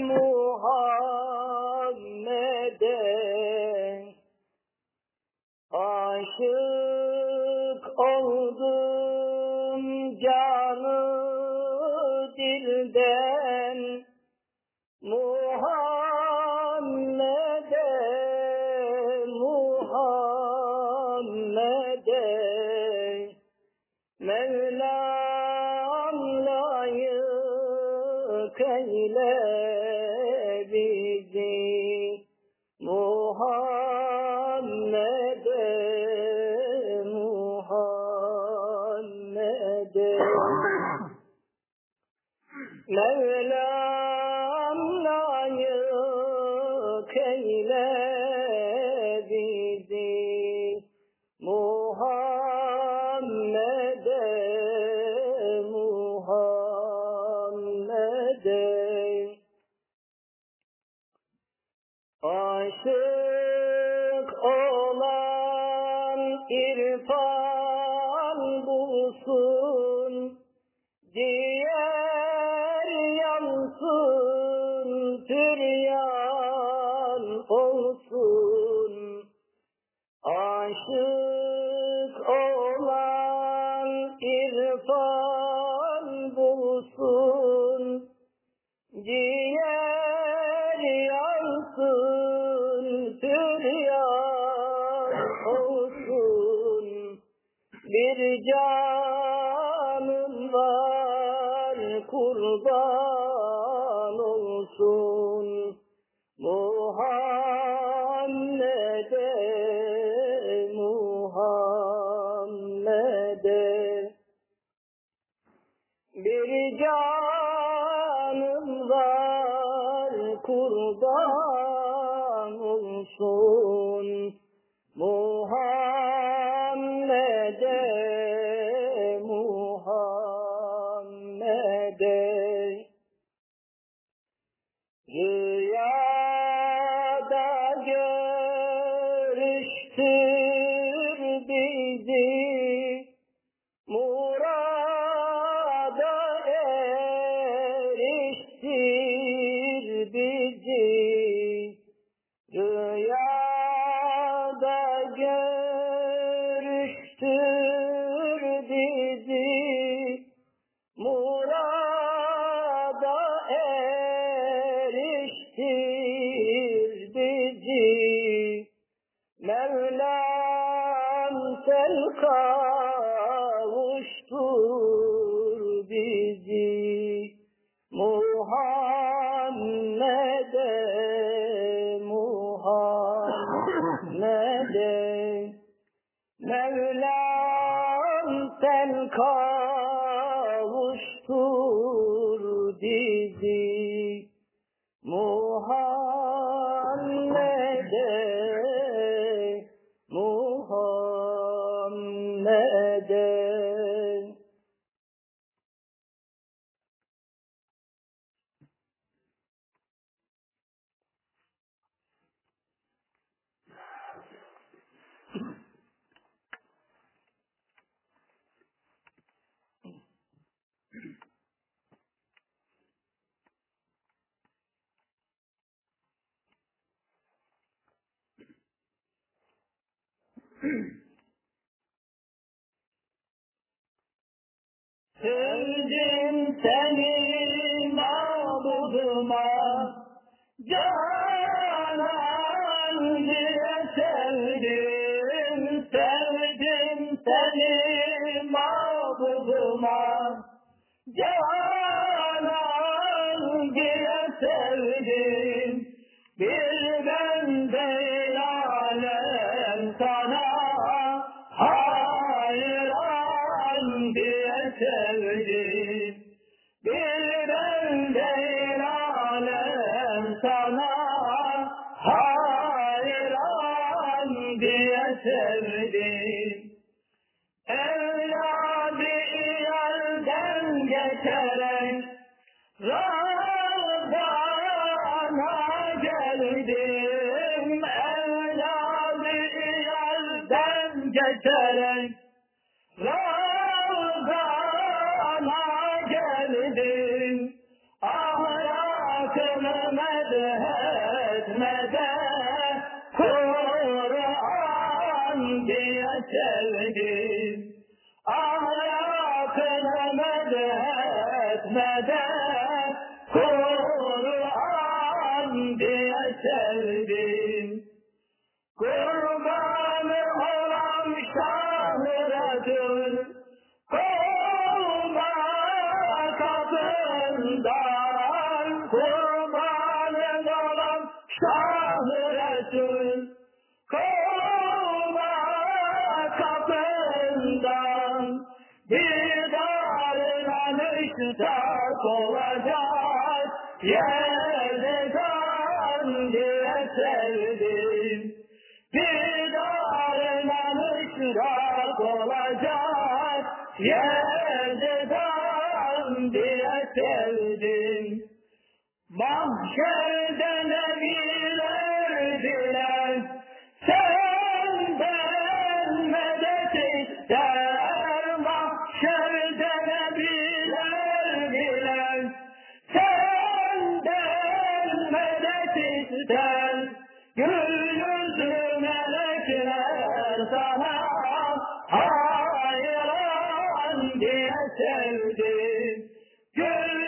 Muhammed'e aşık oldum canı dilden. Muhammed'e Muhammed'e Mevlam layık eyle irfan bulsun Diğer canım var kurban olsun. Muhammed'e Muhammed'e. Bir canım var kurban olsun He Muhammed'e Mevlam sen kavuştur bizi. Muhammed'e Muhammed'e Sevdim seni mağduduma Canan diye sevdim? Sevdim seni mağduduma Canan sana hayran diye sevdim sevdim. Kurbanı olan şahıradır. Kolba kadından kurbanı olan şahıradır. Kolba kadından bir darına müştak olacak. Yerde Mahşerde nebiler bilen senden medet ister Mahşerde nebiler bilen senden medet ister Gül yüzlü melekler sana hayran diye sevdim. Gül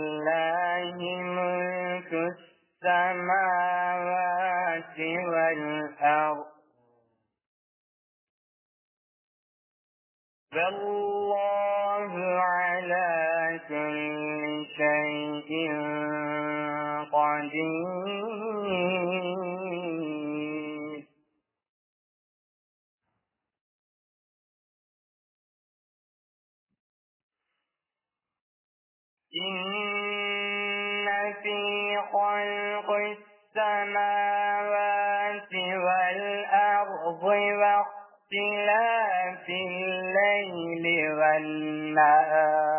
السماوات والأرض. والله على كل شيء قدير. والأرض واختلاف الليل والنهار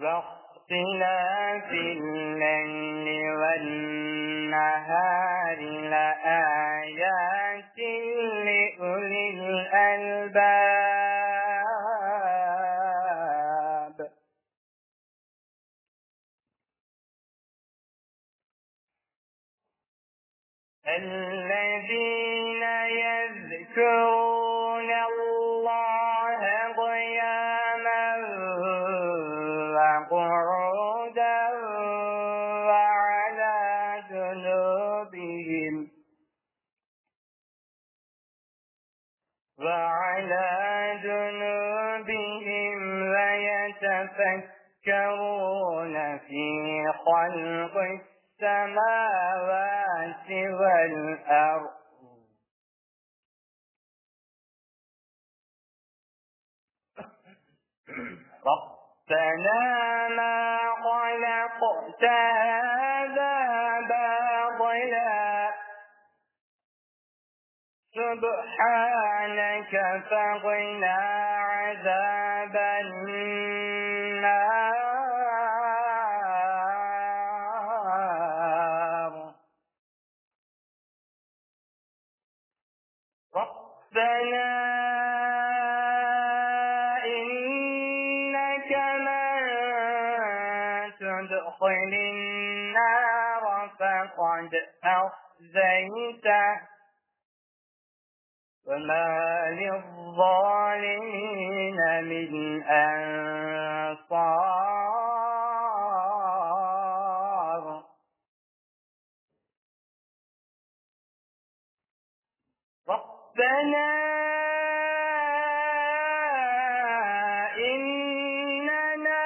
واختلاف الليل والنهار لآيات لأولي الألباب وعلى جنوبهم ويتفكرون في خلق السماوات والأرض. ربنا ما خلقت هذا سبحانك فقنا عذاب النار. ربنا إنك من تدخل النار فقد أخزيته. وما للظالمين من أنصار ربنا إننا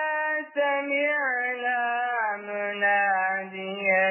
سمعنا مناديا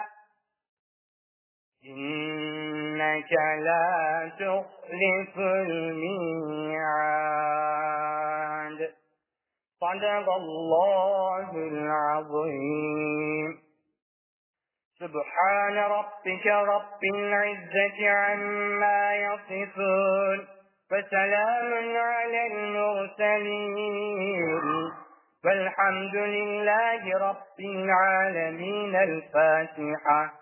إنك لا تخلف الميعاد. صدق الله العظيم. سبحان ربك رب العزة عما يصفون. وسلام على المرسلين. والحمد لله رب العالمين. الفاتحة.